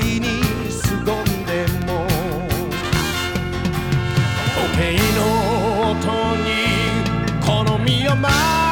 愛に凄んでも。おめえの音に好みを待